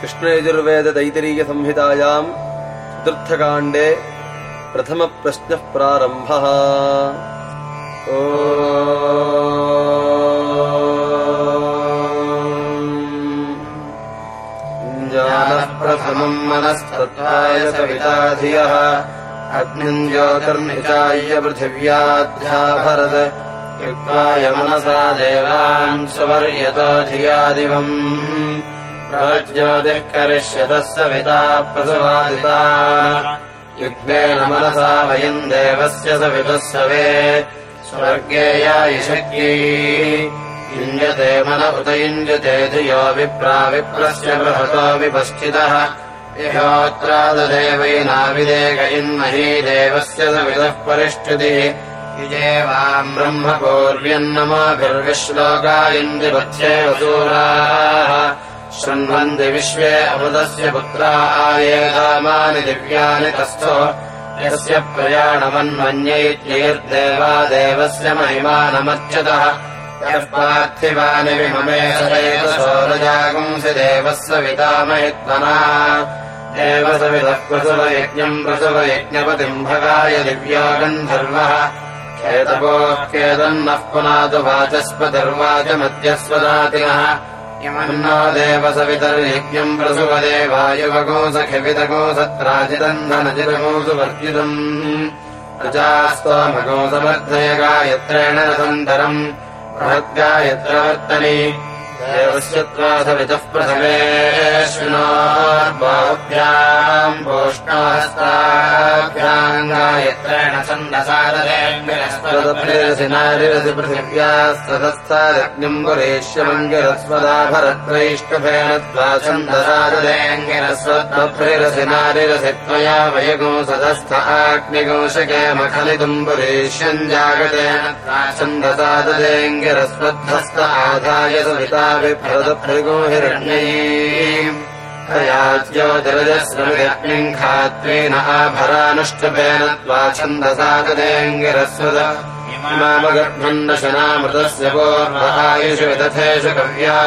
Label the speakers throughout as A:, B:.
A: कृष्णयजुर्वेददैतरीयसंहितायाम् चतुर्थकाण्डे प्रथमप्रश्नः प्रारम्भः जानः प्रथमम् मनस्तत्त्वाय सविता धियः अग्निम् ज्योतिर्निचाय्य पृथिव्याध्याभरत्। युक्ताय मनसा देवान् सुवर्यतो धियादिवम् ज्योतिः करिष्यतः सविता प्रसवादिता। युग्मेन मनसा वयम् देवस्य सवितः सवे स्वर्गे यायिशक्यै युञ्जते मन उत युञ्जते धियो विप्राविप्रस्य बृहतो विपस्थितः यहोत्राददेवैनाविदेक इन्मही देवस्य सवितः परिष्ठितिः। युजे वाम् ब्रह्मपूर्व्यन्नमाभिर्विश्लोकायन्दिपथ्येव सूराः शृण्वन्ति विश्वे अमृतस्य पुत्रा आयेधामानि दिव्यानि तस्थो। यस्य प्रयाणमन्मन्यैत्यैर्देवा देवस्य विममे सदैवसोरजागुंसि देवस्य वितामहित्मना देवसविदः प्रसवयज्ञम् प्रसवयज्ञपतिम् भगाय दिव्या गन्धर्वः। खेतपोऽख्येदन्नः पुनातु वाचस्पतिर्वाचमध्यस्वदातिनः देवसवितर्यज्ञम् प्रसुवदेवायुवगोसखिवितगोसत्राजितन्धनजिरगोसुवर्जितम् प्रजास्तोमगोसमर्थयगायत्रेण रसन्तरम् बृहद्गायत्रवर्तनि भोष्णास्ताभ्याम् गायत्रेण छन्दसारदेङ्गिरस्वदभिरसि नारिरसि पृथिव्यास्ततस्तादग्निम् पुरेष्यमङ्गिरस्वदाभरत्रैष्टफेन त्वा छन्दसारदेङ्गिरस्वद्भिरसि नारिरसि त्वया वयगो सदस्थ आग्निगोषके मखलितुम् पुरेष्यम् जागतेन त्वा छन्दसाददेङ्गिरस्वद्धस्त आधाय सविता विभ्रदभृगो हिरण्यैज्योतिरजस्रमिरग्निम् खात्वेन आभरानुष्टपेन त्वा छन्दसागदेङ्गिरस्वद। इमामगर्भन्नशनामृतस्य पूर्वहायुषु विदथेषु कव्या।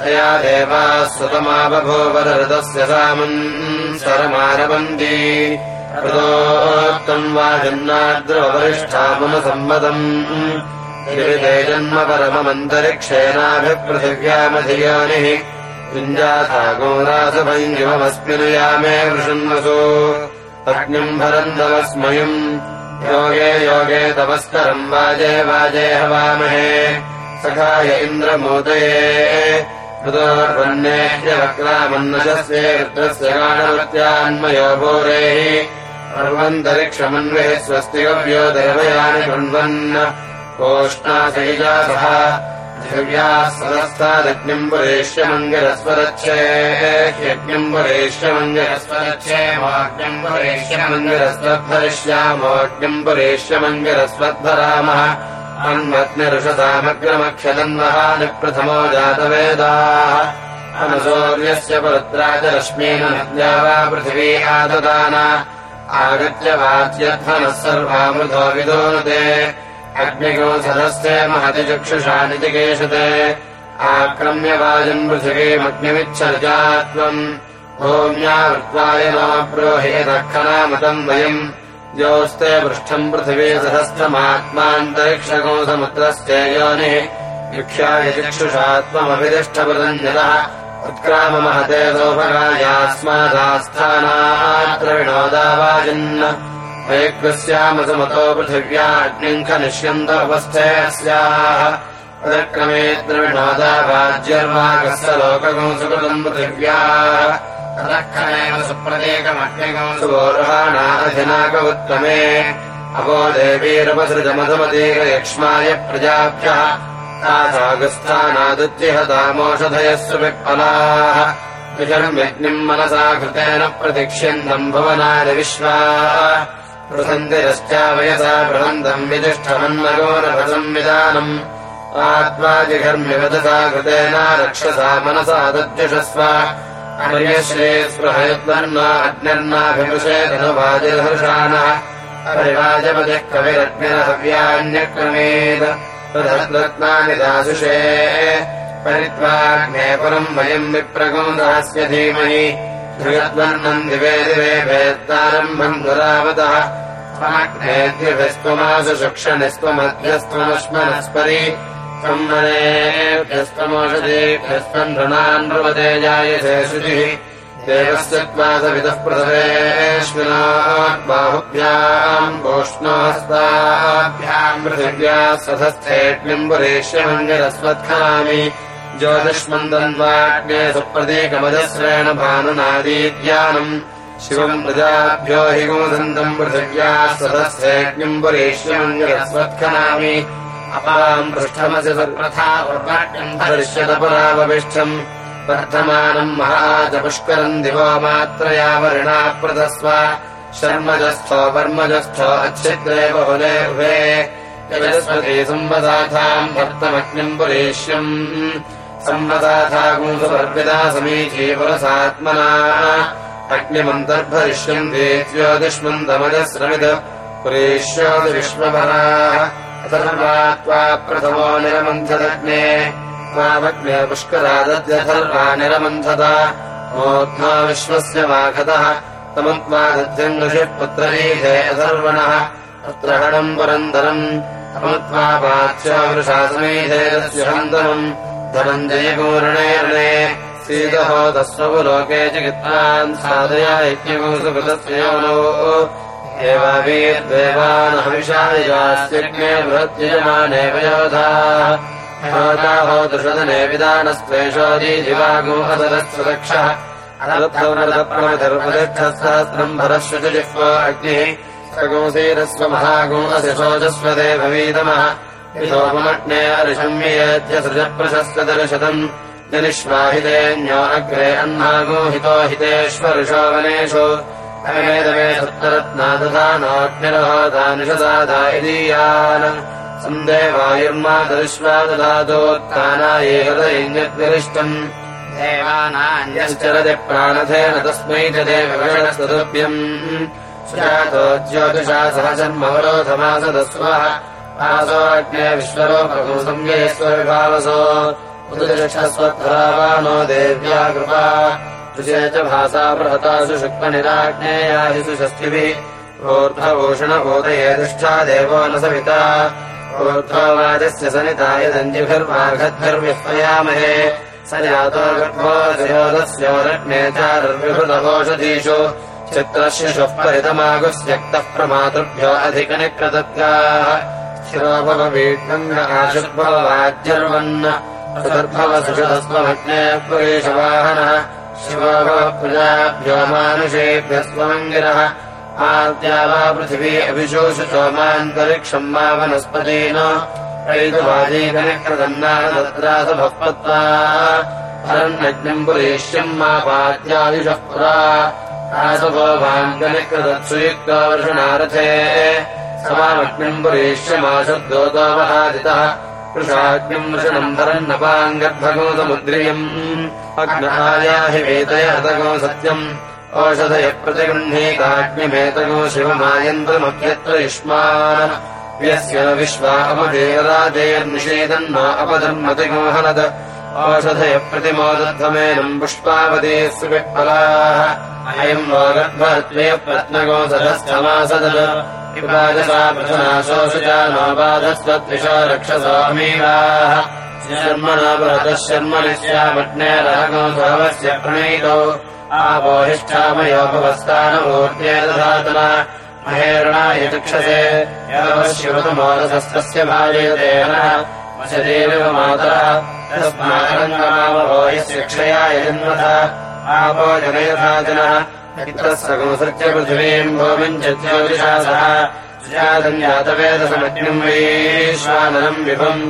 A: तया देवाः सुतमाबभूवरऋतस्य सामन् सरमारबन्दी कृतोक्तम् वा जन्नाद्रवरिष्ठामनुसम्मतम् जन्म परममन्तरिक्षेनाभिपृथिव्यामधियोनिः युञ्जाथा गोरासभञ्जिममस्मिन् यामे वृषन्वसो। अग्निम् भरन्दवस्मयम् योगे योगे तवस्तरम् वाजे वाजे हवामहे। सखाय इन्द्रमोदये ऋतोर्वन्नेह्यवक्रामन्नशस्ये रुद्रस्य गाणवत्यान्मयो भूरेः। सर्वन्तरिक्षमन्वे स्वस्ति गव्यो देवयानि कृण्वन् कोष्णाशैजासः दिव्याः सदस्तादग्निम् पुरेष्यमङ्गिरस्वरच्छे यज्ञम् पुरेष्यमङ्गिरस्वद्धरिष्यामोग्निम् पुरेष्यमङ्गिरस्वद्धरामः अन्वग्निरुषसामग्रमक्षदन्वहानि प्रथमो जातवेदाः अनुसौर्यस्य पुरुत्राजरश्मीन नद्या वा पृथिवी आददान आगत्य वाच्यध्वनः सर्वामृतो विदोनुते अग्निगोसदस्य महति चक्षुषानिति केशते। आक्रम्य वाजम् पृथिवीमग्निमिच्छर्जा त्वम् भूम्यावृत्वाय नो ब्रोहेदखनामतम् वयम्। योस्ते पृष्ठम् पृथिवी सहस्रमात्मान्तरिक्षगोसमुद्रस्य योनिः। वीक्षाय चक्षुषा उत्क्राममहते सोपगायास्मादास्थानात्र विनोदावाजन् वैग्रस्यामसमतो पृथिव्याग्निम् खनिष्यन्तोपस्थे अस्याः पदक्रमे द्रविणोदावाज्यर्वागस्य लोकगोसुकृतम् पृथिव्याः। तदक्षमेव सुप्रतीकमग्निगोसुवोर्हाणाधिनाकवुत्तमे अवो देवीरपसृजमधुमतीकयक्ष्माय प्रजाभ्यः। तासागस्थानादुत्यहतामोषधयः सुविक्फलाः विजर्म्यग्निम् मनसा कृतेन प्रतिक्ष्यन्तम् भुवनानि विश्वा पृथन्तिरश्चावयसा बृहन्तम् वितिष्ठमन्नगोरभसंविधानम् आत्मा जिघर्म्यवदसा कृतेन रक्षसा मनसा दद्युषस्व। अग्निर्नाभिमृशे धनुवाजिर्हर्षाणः परिवाजपतिः कविरग्निरहव्यान्यक्रमेद रत्नानि दासुषे। परित्वाग्ने पुरम् वयम् विप्रगोदास्य धीमहि धृगद्वर्णम् दिवे दिवे भेत्तारम्भम् दुरावतः। त्वमाग्नेभ्यस्त्वमासु शुक्षनिस्त्वमध्यस्त्वमश्मनस्परि त्वमनेभ्यस्त्वमोषधेभ्यस्त्वम् नृणान् नृपदे जायसे शुचिः देवस्य त्वादविदः प्रथमेऽस्मिना बाहुभ्याम् गोष्णोहस्ताभ्याम् पृथिव्या सधस्थेऽग्निम्बुरेष्यमङ्गरस्वत्खनामि ज्योतिष्मन्दन्त्वाग्ने सुप्रतीकमजस्रेण भानुनादीज्ञानम् शिवम् प्रजाभ्यो हि गोदन्तम् पृथिव्या सदस्येऽग्निम्बुरेष्यमङ्गरस्वत्खनामि अपाम् पृष्ठमसि सर्वथा दृश्यतपरावपिष्ठम् वर्धमानम् महाजपुष्करम् दिवो मात्रया वर्णा प्रदस्व। शर्मजस्थो वर्मजस्थो अच्छिद्रे बहुले उभे। यजस्वती संवदाथाम् भक्तमग्निम् पुरेष्यम् संवदाथागुंसुपर्विदा समीची पुरसात्मना अग्निमन्तर्भरिष्यम् देत्योदिष्मन्तमजस्रमिद पुरेष्योदि विश्वपराः अथर्वा त्वा प्रथमो निरमन्थदग्ने। त्वामग्ने पुष्करादद्यथर्वा निरमन्थता। मोध्वा विश्वस्य वाघतः। पुत्ररीधे अथर्वणः। पुत्रहणम् पुरन्दरम्। तमुत्वा धनञ्जयगोरणे ऋणे सीदहो तस्वलोके चिकित्वान् साधया यज्ञगोसुकृतस्य योनो एवावीर्देवानहविषादिजास्यज्ञे बृहत्यजमानेव योधाः होताहो दृषदने विदानस्त्वेषोदीदिवागो अदरस्वदक्षः अनर्थप्रमतिर्पतिष्ठत्सहस्रम् भरश्रुतिजिह्वो अग्निः। सगोसीरस्व महागो असिशोजस्व देववीतमः सोममग्ने अरिशम्येत्य सृजप्रशस्वदर्शतम् जनिष्वाहितेऽन्यो अग्रे अह्नागो हितो हितेष्वरुषो वनेषु अमेदमे सप्तरत्नादधानोऽग्निरहोदानिषदादा इदीयान् सन्देवायुर्मादविश्वाददादोत्थानाये हृदयज्ञद्विरिष्टम् देवानान्यश्चरति प्राणथेन तस्मै च देवगणस्तुभ्यम् सुजातो ज्योतिषा सह जन्मवरोधमासदस्वः विश्वरोपगो संज्ञेश्वरभावसो उदृष्टस्वद्धरावानो देव्या कृपा। च भासा बृहतासु शुक्लनिराज्ञेयाहिषु षष्ठिभिः दृष्टा देवो न सविता। ऊर्ध्ववाजस्य सनिताय दञ्जिभिर्वाघद्भिर्विह्वयामहे स जातो गर्भोदयोदस्योरग्ने चारुर्विहृतवोषधीषु। चित्रशिशुः परितमागुस्यक्तः प्रमातृभ्यो अधिकनिकृतत्याः स्थिरो भववीड्नम् आशुर्भववाज्यर्वन् सुदर्भवसुषदस्वमग्ने पुरेशवाहनः। शिवो भवप्रजाभ्यो मानुषेभ्यस्वमङ्गिरः आद्या वा पृथिवी अभिशोषितो मान्तरिक्षम् मा वनस्पतेन। ऐतवाजीकनिकृतन्नादत्रासभक्त्वा अरण्यज्ञम् पुरेष्यम् मा पाद्यादिशः पुरा। आसवो भाङ्गनिकृतत्सुयुक्तो वर्षणारथे समामग्निम् पुरेष्यमाशब्दोतोपहादितः कृषाग्निम् वृषणम् भरन्नपाङ्गर्भगोतमुद्रियम् अग्नहायाहि वेतयहतगो सत्यम्। ओषधयः प्रतिगृह्णीताग्निमेतगो शिवमायन्द्रमभ्यत्र युष्मान् व्यस्य न विश्वा ओषधयः प्रतिमोदध्वमेनम् पुष्पावते सुविह्फलाः अयम् वो गर्भत्वे प्रत्नगोसधस्थमासदन विभाजसा प्रथनाशोषजा नो बाधस्वद्विषो रक्षसोऽमीवाः शर्मणा बृहतः शर्मणि स्यामग्नेरहगोधवस्य प्रणयितौ आपोहिष्ठामयोपवस्थानमूर्त्ये दधातन। महेरणाय चक्षसे यवशिवतमोदसस्तस्य भाजयतेनः वशदेव मातरः तस्माकरङ्गमावहो यस्य क्षयाय जन्मथ आपो जनयथा जनः पित्रस्सगोसृत्य पृथिवीम् सुजातञ्जातवेदसमग्निम् वैश्वानरम् विभुम्।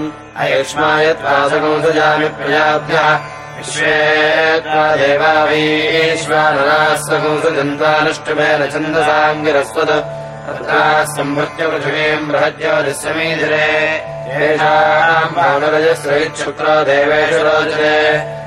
A: देवा वैश्वानराः सगोसजन्तानुष्टुभेन छन्दसाङ्गिरस्वद तत्राः सम्भृत्य पृथिवीम् बृहज्योतिस्यमीधिरे येषाम् भानुरजस्रैच्छुक्रो देवेषु रोचते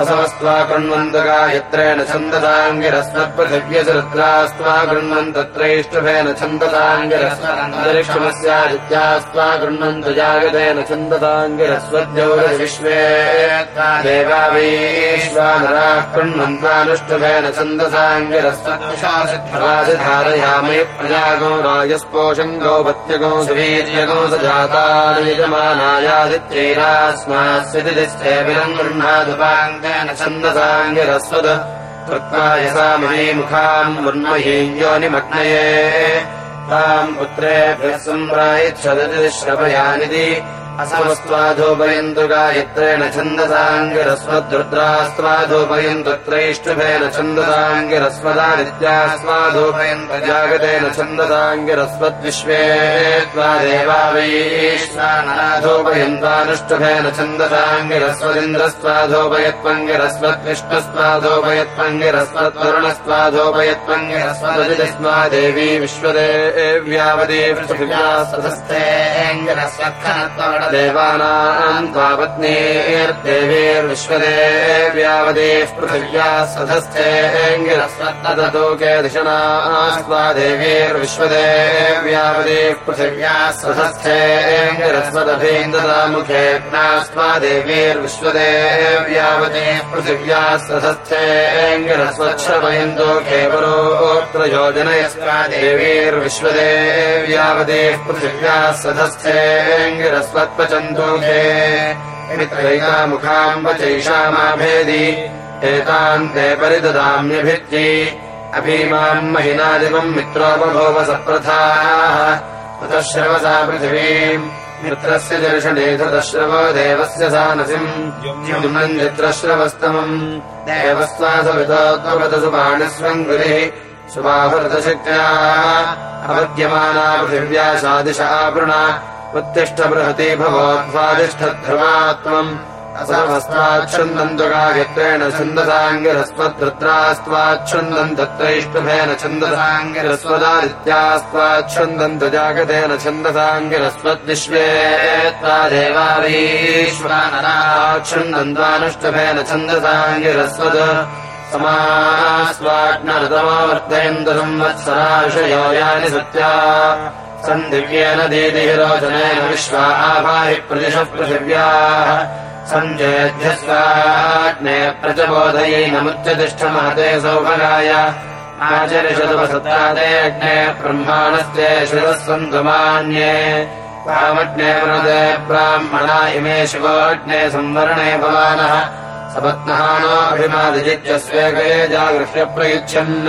A: असमस्त्वा कृण्वन्तगा यत्रेण छन्दताङ्गिरस्मत्पृथिव्यसरुद्रास्त्वा कृण्वन्तत्रैष्टुभेन छन्दताङ्गिरस्मन्तरिक्षमस्यादित्यास्त्वा कृण्वन्त जागतेन छन्दताङ्गिरस्वद्यौरविश्वे देवा वैश्वानराः कृण्वन्त्वानुष्टुभेन छन्दसाङ्गिरस्वद्धारयामि प्रजागो राजस्पोषम् गौपत्यगो सुवीर्यगो स जातायजमानायादित्यैरास्मास्यति छन्दसाङ्गिरस्वद कृत्वा यसामहीमुखाम् उन्महीयोनिमग्नये ताम् पुत्रेभ्यः सम्प्रायच्छदति श्रवयानिति असमस्त्वाधोपयन्तु गायत्रेण छन्दसाङ्गिरस्वद्रुद्रास्त्वाधोपयन्तु त्रैष्टुभेन छन्दसाङ्गिरस्वदादित्यास्वाधोपयन्त जागतेन छन्दसाङ्गिरस्वद्विश्वे त्वा देवा वैश्वानराधोपयन्तानुष्टुभेन छन्दसाङ्गिरस्वदिन्द्रस्त्वाधोपयत्पङ्गिरस्वत्कृष्णस्त्वाधोपयत्पङ्गिरस्वदिस्मा देवी विश्वदेव्यावदे देवानाम् त्वापत्नीर्देवीर्विश्वदेव्यावदेः पृथिव्याः सधस्थेऽङ्गिरस्वत्तदतोके दिशनास्त्वा देवीर्विश्वदेव्यावदेः पृथिव्याः सधस्थेऽङ्गिरस्वदभेन्ददामुखेऽग्नास्त्वा देवीर्विश्वदेव्यावदेः पृथिव्याः सधस्थेऽङ्गिरस्वच्छ्रवयन्तो केवलोऽत्र योजनयस्त्वा देवीर्विश्वदेव्यावदेः पृथिव्याः सधस्थे ङ्गिरस्वत्पचन्तोखे मित्रैकामुखाम् वचैषामाभेदि एतान् ते परिददाम्यभित्यै। अभीमाम् महिनादिवम् मित्रोपभोव सप्रथाः ततः श्रवसा पृथिवीम्। मित्रस्य दर्शने धृतश्रवो देवस्य सानसिम्। युम्नम् चित्रश्रवस्तमम् देवस्वासवितोत्वगतसु बाणस्वम् गुरिः सुबाहुरतशक्त्या अपद्यमाना पृथिव्या सादिश आवृणा उत्तिष्ठ बृहति भवोद्वादिष्ठध्रुवा त्वम् असमस्त्वाच्छन्दन्तु गायत्रेण छन्दसाङ्गिरस्वद्धृत्रास्त्वाच्छन्दम् तत्रैष्टुभेन छन्दसाङ्गिरस्वदादित्यास्त्वाच्छन्दन्तु जागतेन छन्दसाङ्गिरस्वद्विश्वे त्वा देवावीश्वानराच्छन्दन्त्वानुष्टुभेन छन्दसाङ्गिरस्वद समास्वाग्नरतमावर्तयन्तु संवत्सराशयो यानि सत्या सन्दिव्येन दीदिरोचनेन विश्वा आभाहि प्रदिशः पृथिव्याः। सञ्जेध्यस्वाग्ने प्रचबोधयैनमुच्चतिष्ठमहते सौभगाय। आचरिषदुपसत्तादे अग्ने ब्रह्माणस्ते शिरः सन्तुमान्ये प्रामग्ने वृदे ब्राह्मणा इमे शिवोऽग्ने संवरणे भवानः। सपत्नः नोऽभिमादिजित्यस्वे गये जागृह्य प्रयुच्छन्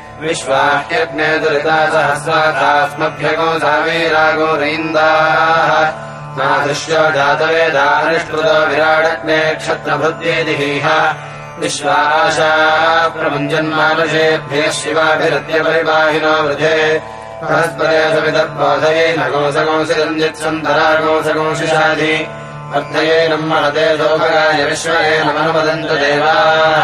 A: विश्वाह्यग्ने दुरिता सहस्राथास्मभ्यगो सावीरागो रैन्दाः मादृश्यो जातवेदानिष्कृतो विराडग्ने क्षत्रभृत्येदिहीह विश्वाशा प्रमुञ्जन्मानुषेभ्यः शिवाभिरत्यपरिवाहिनो वृधे। परस्परे सविदर्बोधये न गोसगोंसिरञ्जित्सन्धरागोसगोंशिषाधि वर्धयेनम् महते सौभगाय विश्वयेन मनुमदन्त देवाः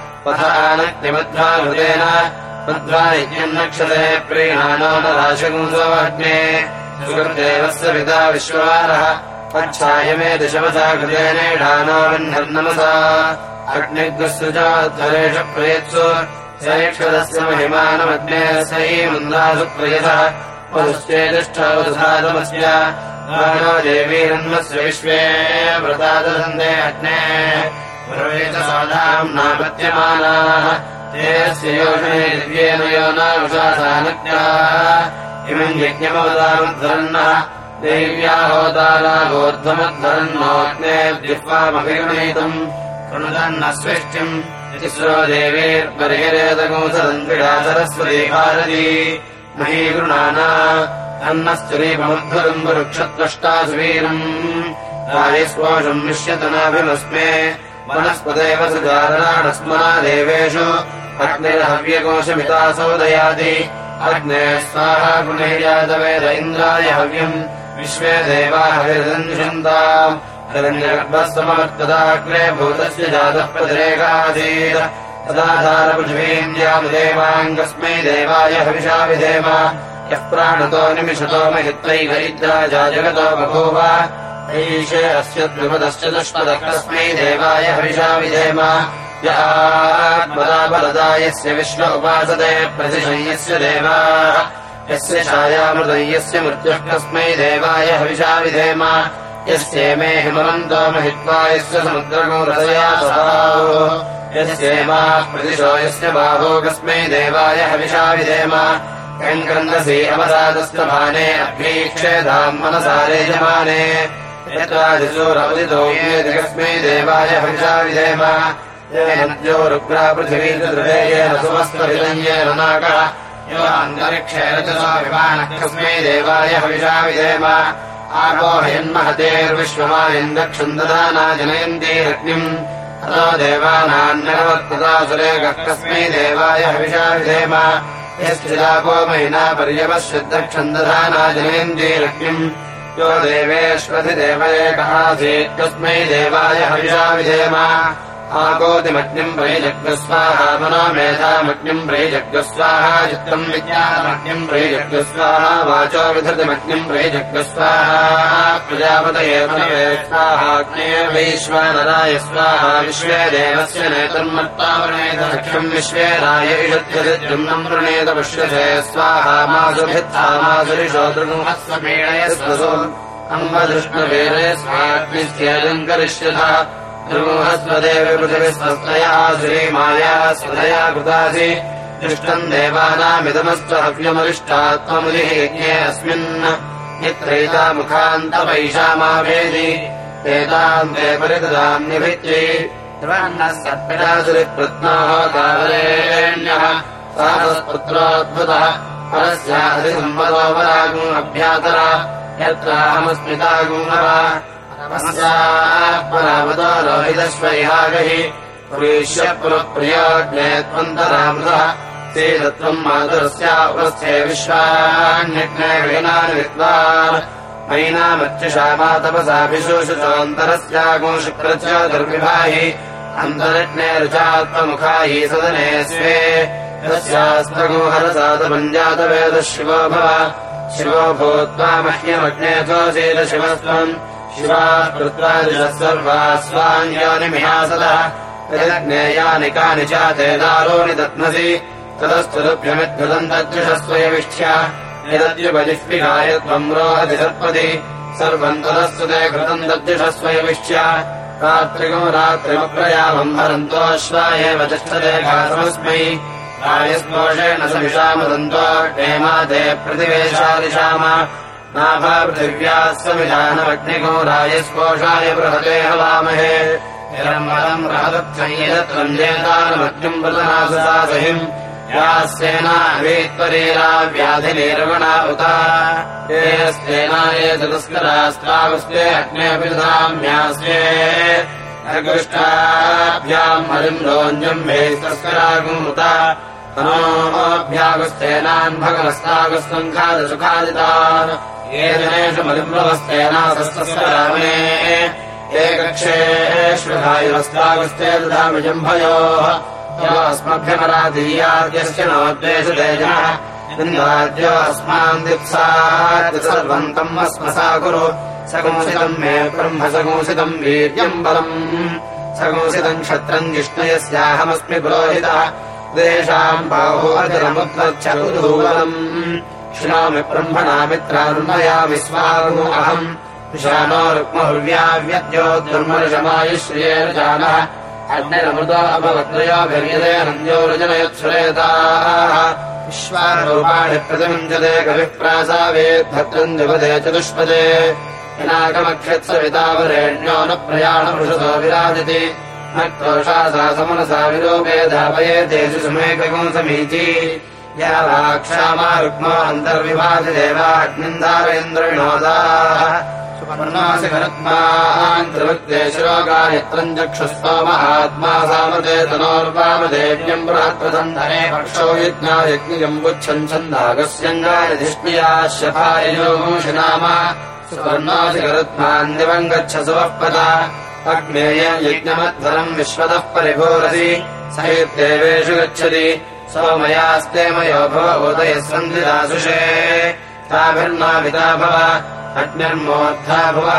A: पथानग्निमध्वा हृदेन मध्वा न राशगुंसोऽग्ने सुकृदेवस्य पिता विश्ववारः पच्छायमे दशमसा कृतेनेढानो वह्नर्नमसा अग्निग्रसृजाध्वरेषु प्रयत्सु सैक्षदस्य महिमानमग्ने सैमन्दासु प्रयतः। पदुश्चेतिष्ठवसादमस्य देवीरन्मस्य विश्वे व्रतादसन्दे अग्ने नापत्यमानाः तेऽस्य योजने दिव्येन यो इमम् यज्ञमवदामध्वरन्नः देव्याहोदारागोर्ध्वमध्वरन्नोऽग्ने जिह्वामभिगणयितम् कृणुदन्नस्विष्टिम् तिस्रो देवीर्बर्हिरेतगोसदन्विडा सरस्वती भारती। महीगृणाना अन्नस्तुरीपमुद्धरम् वृक्षत्वष्टा सुवीरम् रायस्पोषम् निश्यतनाभिमस्मे वनस्पदेव सुजारणाडस्मना देवेषु अग्निर्हव्यकोशमितासौ दयाति। अग्ने स्वाहा गुणैर्यादवेद इन्द्राय हव्यम्। विश्वे देवा हविर्दन्विषन्ताम् हिरण्यगर्भः समवर्तदाग्रे भूतस्य जातः प्रतिरेकासीत्। तदाधारपृथिवीन्द्यामुदेवाङ्गस्मै देवाय हविषा विधेम। यः प्राणतो निमिषतो महित्वैकैद्राजा जगतो बभूव ऐषे अस्य द्विपदश्च दुष्पदः कस्मै देवाय हविषा विधेम यात्मदा यस्य विश्व उपासते प्रतिशय्यस्य देवाः। यस्य छायामृदय्यस्य मृत्युः कस्मै देवाय हविषा विधेम। यस्येमे हिमवन्तो महित्वा यस्य समुद्रगो हृदया यस्येमा प्रतिशो यस्य बाहो कस्मै देवाय हविषा विधेम। कङ्कन्दसि अवसादस्तभाने अभ्यीक्षेधाम् मनसारे यमाने देवाय हविषा विधेम यो अन्तरिक्षेण च स्वाभिमानः कस्मै देवाय हविषा विधेम आपोहयन्महतेर्विश्वमायम् दक्षम् ददाना जनयन्ती रग्निम् अतो देवानान्नरवत्कृतासुरेकः कस्मै देवाय हविषा विधेम यस्यापो महिना पर्यवश्यद्दक्षम् दधाना जनयन्ती रग्निम् यो देवेष्वधि देव एकहासीत् तस्मै देवाय हविषा विधेम आकोतिमग्निम् वाचो विधृतिमग्निम् प्रैजग्स्वाहा प्रजापतये स्वाहाग्ने वैश्वानराय स्वाहा विश्वे देवस्य नेतन्मत्तावनेतख्यम् विश्वे राय इषत्यम् वृणेत पुष्यते स्वाहा मासुभित्था मासुरिषो दृगुहस्वपीडयस्वसो अम्बदृष्णवेदे स्वाग्नित्यजम् करिष्यतः ृहस्वदेव पृथिविस्वस्तया श्रीमाया स्वदया कृतासि। दृष्टम् देवानामिदमस्त्व हव्यमरिष्टात्ममुदिः यज्ञे अस्मिन् यत्रैता मुखान्तपैषामावेदि एताम् ते परिददाम्यभित्यै सर्पिरासुरिप्रत्नोः कावरेण्यः साहस्पुत्रोद्भुतः परस्याधिसम्पदोपरागुम् अभ्यातर यत्राहमस्मितागुमव परावतो लोहितश्वैहागहि पुरीष्य पुरप्रियोग्ने त्वन्तरामृतः ते तत्त्वम् मातुरस्या उपस्थे विश्वान्यग्ने वीनानि विद्वान् मैनामत्युषा मातपसाभिशोषितोऽन्तरस्यागो शुक्रच दुर्विभाहि अन्तरज्ञे रुचात्ममुखायि सदने स्वे यस्यास्तगो हरसातपञ्जातवेदः शिवो भव शिवो भूत्वा मह्यमग्नेथोऽसीद शिवस्त्वम् शिवाः कृत्वा दिशः सर्वा स्वान्यानिमिहासदः यदग्नेयानि कानि च ते दारोणि दत्मसि त्वम् रोहति सर्पति सर्वम् तदस्तु ते रात्रिगो रात्रिमप्रयामम् हरन्तोऽश्वा एव तिष्ठते घातमस्मै। रायस्पोषेण समिषामदन्तो क्षेमा ते प्रतिवेशादिशाम नाभापृथिव्याः समिधानमग्निको रायस्पोषाय बृहते हवामहे येस्तेना ये चतुस्करास्तावस्ते अग्नेऽपि ददाम्यास्ते नगृष्टाभ्याम् हरिम् रोञ्जम् भेस्तस्करागुमुता तनोभ्यागस्तेनान् भगवस्तागस्तम् खादसुखादितान् ये जनेषु मलिम्बवस्तेनासस्तस्य रामे एकक्षेष्वधायुवस्तागस्ते दधामिजम्भयोः यो अस्मभ्यमराधीयाद्यस्य नोद्वेषु तेजः इन्द्राद्यो अस्मान् दित्साद्य सर्वम् तम् अस्मसा कुरु सगुंसितम् मे ब्रह्म सगुंसितम् वीर्यम् बलम् सगोसितम् क्षत्रम् जिष्णयस्याहमस्मि पुरोहितः तेषाम् श्रामि ब्रह्मणामित्रान्मयामि स्वागो अहम्। विशानो जानः। अग्निरमृतो अभवत्रयोभिर्यदेनन्द्यो रजनयत्सुरेताः विश्वारूपाणि प्रतिमुञ्जते कविः प्रासावेद्भद्रम् द्विपदे चतुष्पदे। पिनाकमक्षत्सवितावरेण्यो न प्रयाणमृषतो विराजति। नक्तोषा सा समनसा विलोपे धापये तेषु सुमेकगुं समीची या वाक्षामा रुक्मो अन्तर्विभातिदेवाग्निन्दारेन्द्रविणोदाः सुपर्णासि गरुत्मान् त्रिवृत्ते शिरोगायत्रम् चक्षुस्तोमहात्मा सामते तनोर्वामदेव्यम् बृहत्प्रदन्धने पक्षो छन्दागस्यङ्गायधिष्णियाः शफाययोषि नाम सुपर्णासि दिवम् गच्छ सुवः पदा अग्नेय यज्ञमध्वरम् विश्वतः परिभोरसि। सैर्देवेषु गच्छति सोमयास्ते मयो भव उदयः सन्धिदासुषे ताभिर्नाभिता भव अग्निर्मोद्धा भव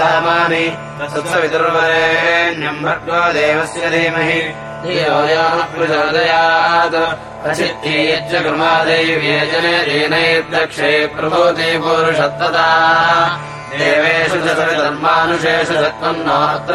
A: धामानि सत्सवितुर्वरेण्यम् भर्गो देवस्य धीमहि। कृमादैव्येजने दीनैर्दक्षे प्रभूति पुरुषत्तदा देवेषु च सविधर्मानुषेषु सत्त्वम् नात्र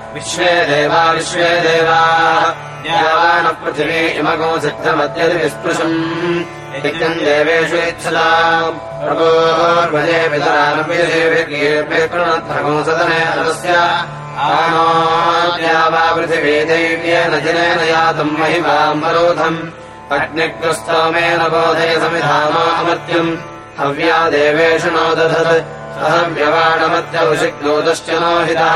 A: विश्वे देवा विश्वे देवाः यावानः पृथिवी इमगो सिद्धमद्यति विस्पृशम् यज्ञम् देवेषु इच्छताम् प्रभोर्भजे पितरानपितृणद्धगो सदने आनोद्या वा पृथिवी दैव्येन जनेन यातम् महिमाम् वरोधम् अग्निग्रस्तोमेन बोधय समिधानो अमर्त्यम्। हव्या देवेषु नो दधत्। नो हितः